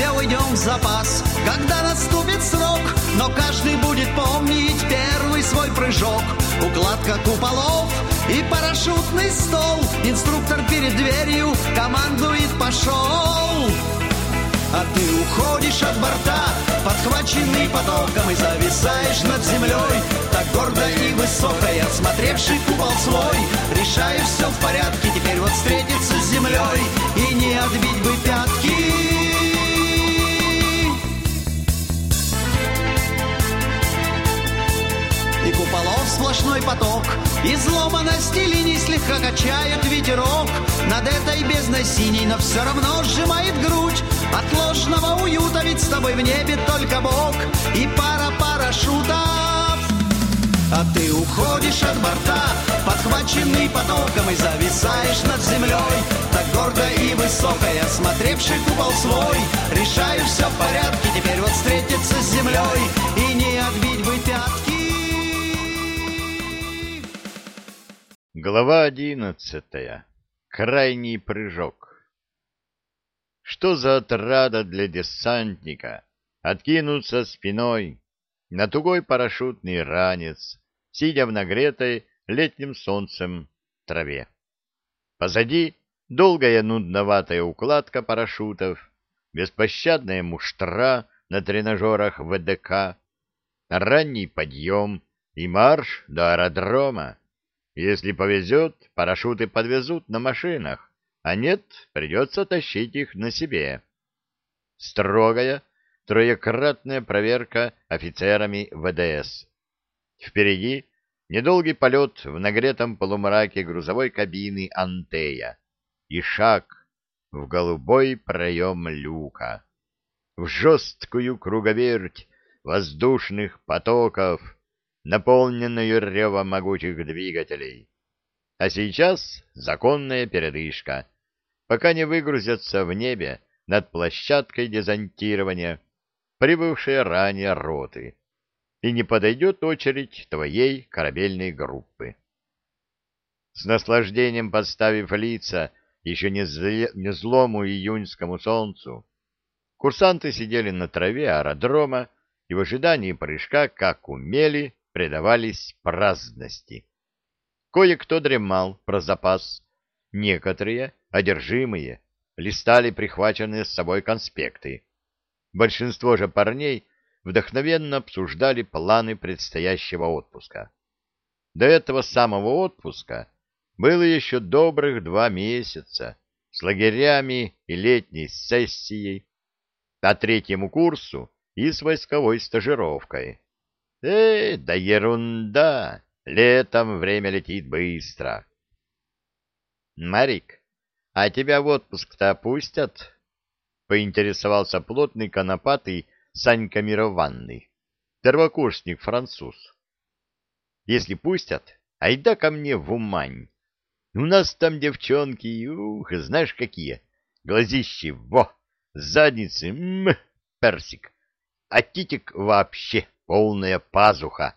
все уйдем в запас, когда наступит срок, но каждый будет помнить первый свой прыжок. Укладка куполов и парашютный стол, инструктор перед дверью командует «пошел». А ты уходишь от борта, подхваченный потоком И зависаешь над землей, так гордо и высоко И осмотревший купол свой, решаешь все в порядке Теперь вот встретиться с землей. И не отбить бы пятки сплошной поток. Изломанности линий слегка качает ветерок. Над этой бездной синей, но все равно сжимает грудь. От ложного уюта, ведь с тобой в небе только Бог. И пара парашютов. А ты уходишь от борта, подхваченный потоком И зависаешь над землей, так гордо и высоко И осмотревший купол свой, решаешь все в порядке Теперь вот встретиться с землей и не отбить Глава одиннадцатая. Крайний прыжок. Что за отрада для десантника откинуться спиной на тугой парашютный ранец, сидя в нагретой летним солнцем траве. Позади долгая нудноватая укладка парашютов, беспощадная муштра на тренажерах ВДК, ранний подъем и марш до аэродрома. Если повезет, парашюты подвезут на машинах, а нет, придется тащить их на себе. Строгая, троекратная проверка офицерами ВДС. Впереди недолгий полет в нагретом полумраке грузовой кабины «Антея» и шаг в голубой проем люка, в жесткую круговерть воздушных потоков, наполненную ревом могучих двигателей. А сейчас законная передышка, пока не выгрузятся в небе над площадкой дезонтирования прибывшие ранее роты, и не подойдет очередь твоей корабельной группы. С наслаждением подставив лица еще не, зле, не злому июньскому солнцу, курсанты сидели на траве аэродрома и в ожидании прыжка, как умели, предавались праздности. Кое-кто дремал про запас, некоторые, одержимые, листали прихваченные с собой конспекты. Большинство же парней вдохновенно обсуждали планы предстоящего отпуска. До этого самого отпуска было еще добрых два месяца с лагерями и летней сессией, а третьему курсу и с войсковой стажировкой. Э, да ерунда! Летом время летит быстро. Марик, а тебя в отпуск-то опустят? Поинтересовался плотный конопатый Санька Мированный, первокурсник-француз. Если пустят, айда ко мне в Умань. У нас там девчонки, ух, знаешь какие, глазищи, во, задницы, м, персик, а титик вообще полная пазуха.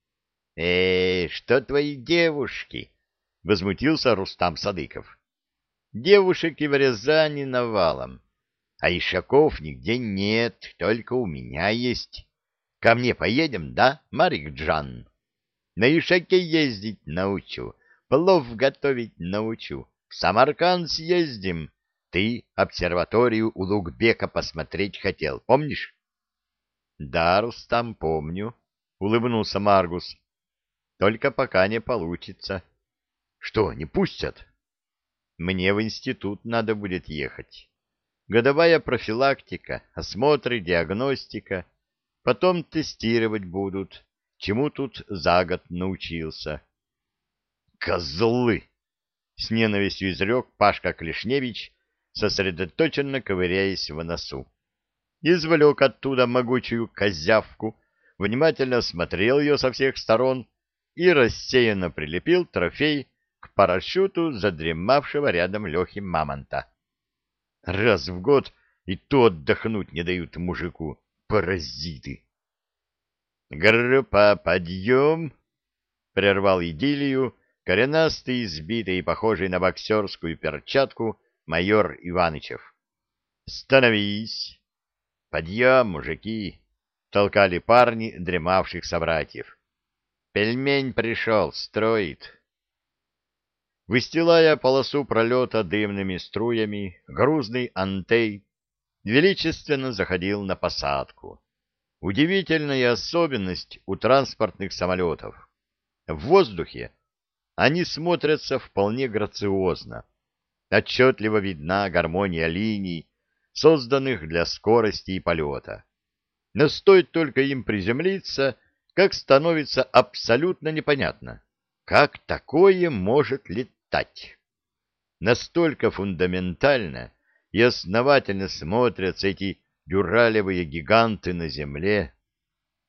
— Эй, что твои девушки? — возмутился Рустам Садыков. — Девушек и в Рязани навалом, а ишаков нигде нет, только у меня есть. Ко мне поедем, да, Марик Джан? На ишаке ездить научу, плов готовить научу, в Самарканд съездим. Ты обсерваторию у Лукбека посмотреть хотел, помнишь? Да, Рустам, помню, улыбнулся Маргус. Только пока не получится. Что, не пустят? Мне в институт надо будет ехать. Годовая профилактика, осмотры, диагностика. Потом тестировать будут, чему тут за год научился. Козлы! С ненавистью изрек Пашка Клешневич, сосредоточенно ковыряясь в носу извлек оттуда могучую козявку, внимательно осмотрел ее со всех сторон и рассеянно прилепил трофей к парашюту задремавшего рядом Лехи Мамонта. Раз в год и то отдохнуть не дают мужику, паразиты. «Группа, подъем!» — прервал идиллию коренастый, избитый и похожий на боксерскую перчатку майор Иванычев. «Становись!» «Подъем, мужики!» — толкали парни дремавших собратьев. «Пельмень пришел, строит!» Выстилая полосу пролета дымными струями, грузный антей величественно заходил на посадку. Удивительная особенность у транспортных самолетов. В воздухе они смотрятся вполне грациозно. Отчетливо видна гармония линий, созданных для скорости и полета. Но стоит только им приземлиться, как становится абсолютно непонятно, как такое может летать. Настолько фундаментально и основательно смотрятся эти дюралевые гиганты на земле,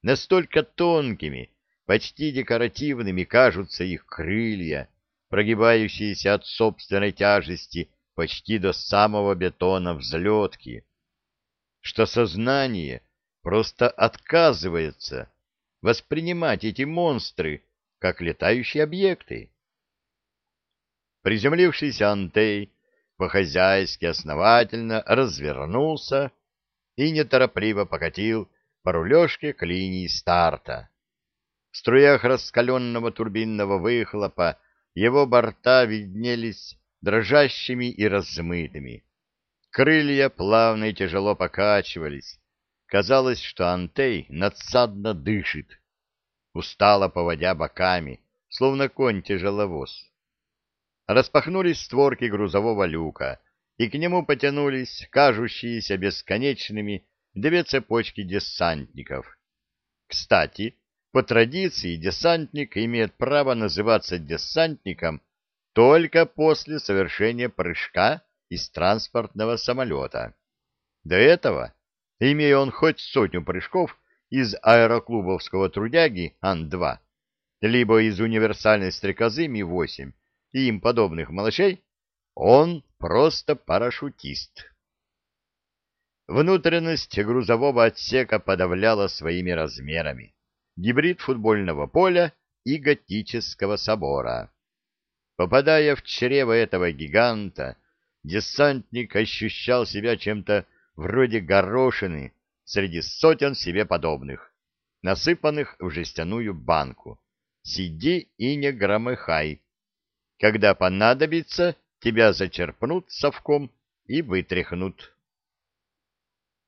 настолько тонкими, почти декоративными кажутся их крылья, прогибающиеся от собственной тяжести почти до самого бетона взлетки, что сознание просто отказывается воспринимать эти монстры как летающие объекты. Приземлившийся Антей по-хозяйски основательно развернулся и неторопливо покатил по рулежке к линии старта. В струях раскаленного турбинного выхлопа его борта виднелись дрожащими и размытыми. Крылья плавно и тяжело покачивались. Казалось, что Антей надсадно дышит, устало поводя боками, словно конь-тяжеловоз распахнулись створки грузового люка, и к нему потянулись кажущиеся бесконечными две цепочки десантников. Кстати, по традиции десантник имеет право называться десантником только после совершения прыжка из транспортного самолета. До этого, имея он хоть сотню прыжков из аэроклубовского трудяги Ан-2, либо из универсальной стрекозы Ми-8, и им подобных малышей, он просто парашютист. Внутренность грузового отсека подавляла своими размерами. Гибрид футбольного поля и готического собора. Попадая в чрево этого гиганта, десантник ощущал себя чем-то вроде горошины среди сотен себе подобных, насыпанных в жестяную банку. Сиди и не громыхай, когда понадобится, тебя зачерпнут совком и вытряхнут.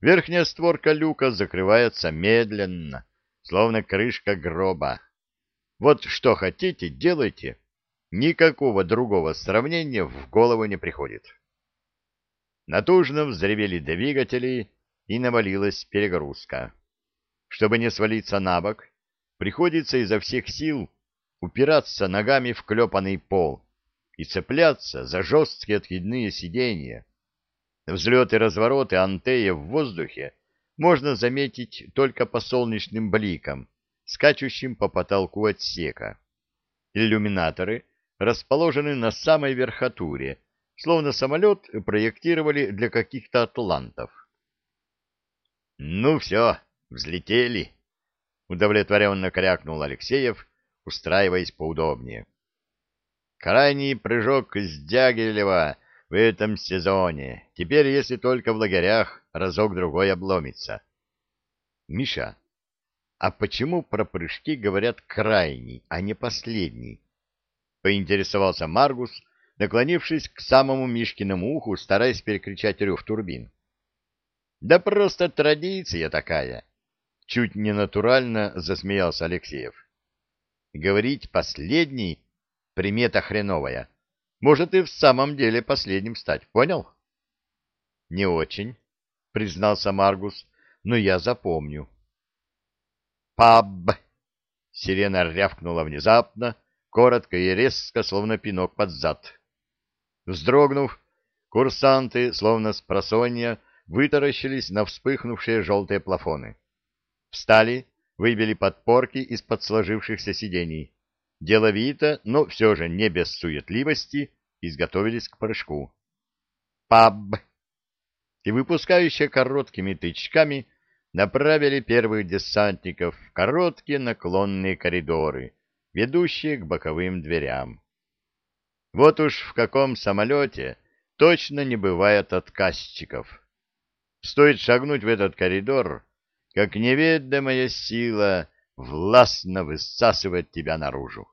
Верхняя створка люка закрывается медленно, словно крышка гроба. Вот что хотите, делайте. Никакого другого сравнения в голову не приходит. Натужно взревели двигатели, и навалилась перегрузка. Чтобы не свалиться на бок, приходится изо всех сил упираться ногами в клепанный пол и цепляться за жесткие откидные сиденья. Взлеты и развороты Антея в воздухе можно заметить только по солнечным бликам, скачущим по потолку отсека. Иллюминаторы расположены на самой верхотуре, словно самолет проектировали для каких-то атлантов. «Ну все, взлетели!» — удовлетворенно крякнул Алексеев, устраиваясь поудобнее. Крайний прыжок с Дягилева в этом сезоне. Теперь, если только в лагерях, разок-другой обломится. Миша, а почему про прыжки говорят крайний, а не последний? Поинтересовался Маргус, наклонившись к самому Мишкиному уху, стараясь перекричать рев турбин. Да просто традиция такая. Чуть не натурально засмеялся Алексеев. Говорить последний примета хреновая. Может и в самом деле последним стать, понял? — Не очень, — признался Маргус, — но я запомню. — Паб! — сирена рявкнула внезапно, коротко и резко, словно пинок под зад. Вздрогнув, курсанты, словно с просонья, вытаращились на вспыхнувшие желтые плафоны. Встали, выбили подпорки из-под сложившихся сидений деловито, но все же не без суетливости, изготовились к прыжку. Паб! И выпускающие короткими тычками направили первых десантников в короткие наклонные коридоры, ведущие к боковым дверям. Вот уж в каком самолете точно не бывает отказчиков. Стоит шагнуть в этот коридор, как неведомая сила властно высасывает тебя наружу.